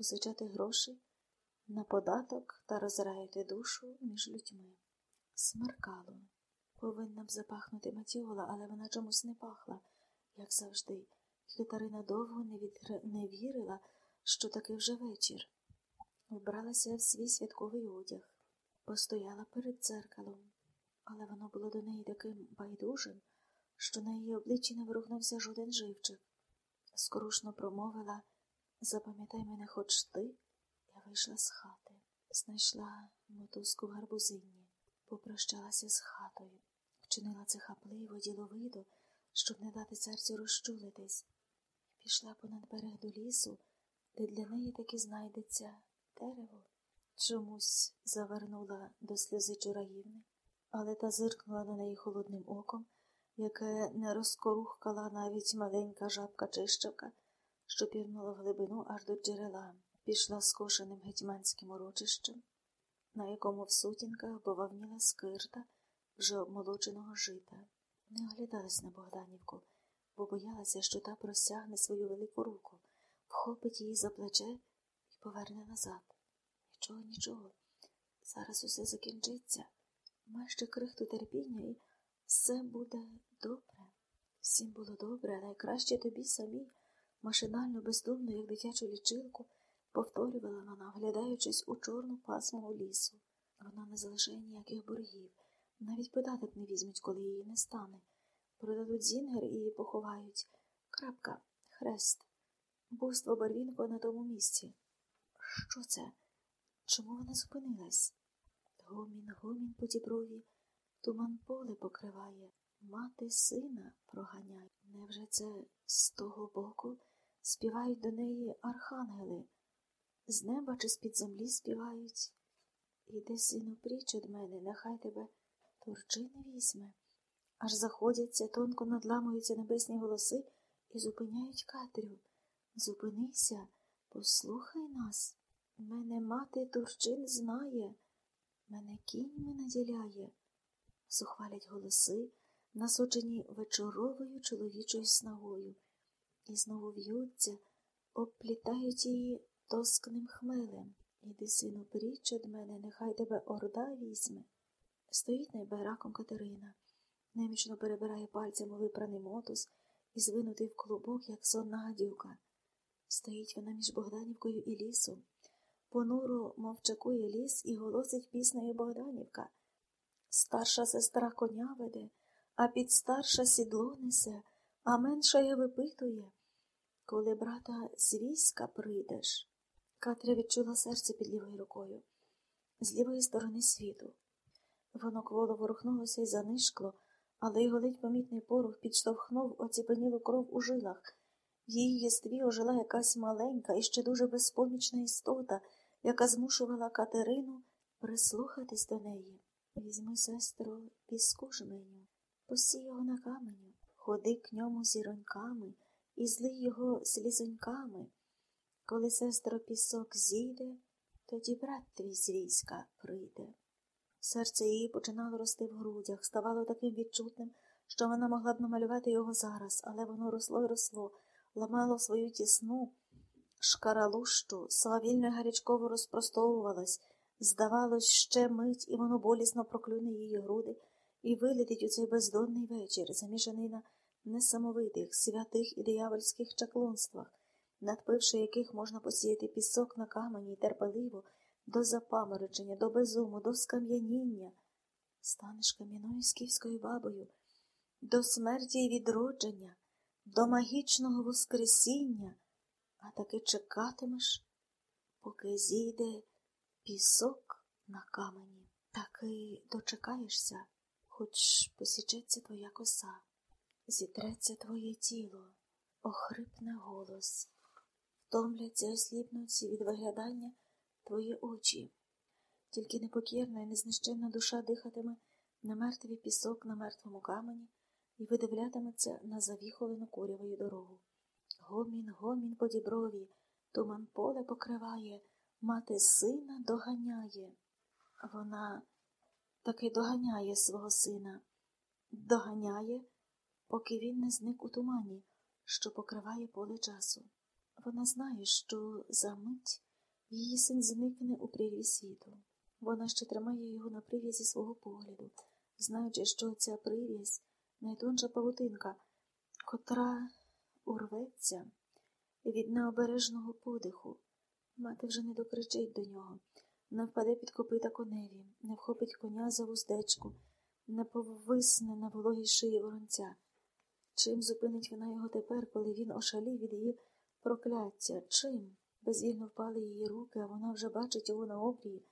позичати гроші на податок та розраяти душу між людьми. Смеркало. Повинна б запахнути матіола, але вона чомусь не пахла, як завжди, і Катерина довго не, відр... не вірила, що таки вже вечір. Вбралася в свій святковий одяг, постояла перед дзеркалом, але воно було до неї таким байдужим, що на її обличчі не ворухнувся жоден живчик. Скорушно промовила Запам'ятай мене хоч ти, я вийшла з хати, знайшла мотузку в гарбузині, попрощалася з хатою, вчинила це хапливо, діловито, щоб не дати серцю розчулитись, пішла понад берег до лісу, де для неї таки знайдеться дерево. Чомусь завернула до сльози чураївни, але та зиркнула на неї холодним оком, яке не розкорухкала навіть маленька жабка чищавка, що пірнула в глибину аж до джерела, пішла скошеним гетьманським урочищем, на якому в сутінках бовавніла скирта вже обмолоченого жита. Не оглядалась на Богданівку, бо боялася, що та просягне свою велику руку, вхопить її за плече і поверне назад. Нічого, нічого. Зараз усе закінчиться. Має ще крихту терпіння, і все буде добре. Всім було добре, найкраще тобі самій, машинально, бездумно, як дитячу лічилку, повторювала вона, вглядаючись у чорну пасму лісу. Вона не залишає ніяких боргів, навіть податок не візьмуть, коли її не стане. Продадуть зінгер і поховають. Крапка, хрест, буйство барвінко на тому місці. Що це? Чому вона зупинилась? Гомін, гомін по діброві, туман поле покриває, мати сина проганяє. Невже це з того боку співають до неї архангели? З неба чи з-під землі співають? Іди, сину, пріч від мене, нехай тебе торчини візьме. Аж заходяться, тонко надламуються небесні голоси і зупиняють Катрю. Зупинися, послухай нас. Мене мати Турчин знає, мене кіньми наділяє, сухвалять голоси, насочені вечоровою чоловічою снагою, і знову в'ються, обплітають її тоскним хмелем. Іди, сину, пріч від мене, нехай тебе орда візьме. Стоїть найбайраком Катерина, немічно перебирає пальцями випраний мотус і звинутий в клубок, як сонна гадюка. Стоїть вона між Богданівкою і лісом. Понуро мовчакує ліс і голосить піснею Богданівка. Старша сестра коня веде, а підстарша сідло несе, а менша я випитує. Коли, брата, з війська прийдеш. Катря відчула серце під лівою рукою, з лівої сторони світу. Воно кволо ворухнулося і занишкло, але його ледь помітний порух підштовхнув оціпенілу кров у жилах. В її єстві ожила якась маленька і ще дуже безпомічна істота, яка змушувала Катерину прислухатись до неї. Візьми, сестро, піску жменю, посій його на каменю, ходи к ньому зіроньками і злий його слізоньками. Коли сестро пісок зійде, тоді брат твій з війська прийде. Серце її починало рости в грудях, ставало таким відчутним, що вона могла б намалювати його зараз, але воно росло й росло, ламало свою тісну, шкаралущу, свавільно й гарячково розпростовувалась, здавалось, ще мить, і воно болісно проклюне її груди і вилетить у цей бездонний вечір, замішаний на несамовитих, святих і диявольських чаклунствах, надпивши яких можна посіяти пісок на камені й терпеливо до запаморочення, до безуму, до скам'яніння. Станеш кам'яною скіфською бабою, до смерті й відродження, до магічного воскресіння, а таки чекатимеш, поки зійде пісок на камені, таки дочекаєшся, хоч посічеться твоя коса, зітреться твоє тіло, охрипне голос, втомляться, осліпнуться від виглядання твої очі. Тільки непокірна і незнищенна душа дихатиме на мертвий пісок на мертвому камені і видивлятиметься на завіхолену курявою дорогу. Гомін, гомін по діброві, туман поле покриває, мати сина доганяє. Вона таки доганяє свого сина, доганяє, поки він не зник у тумані, що покриває поле часу. Вона знає, що за мить Її син зникне у прірві світу. Вона ще тримає його на прив'язі свого погляду, знаючи, що ця прив'язь найтонша павутинка, котра урветься від необережного подиху. Мати вже не докричить до нього, не впаде під копита коневі, не вхопить коня за вуздечку, не повисне на вологій шиї воронця. Чим зупинить вона його тепер, коли він ошалів від її прокляття? Чим? Безвільно впали її руки, а вона вже бачить його на обрії,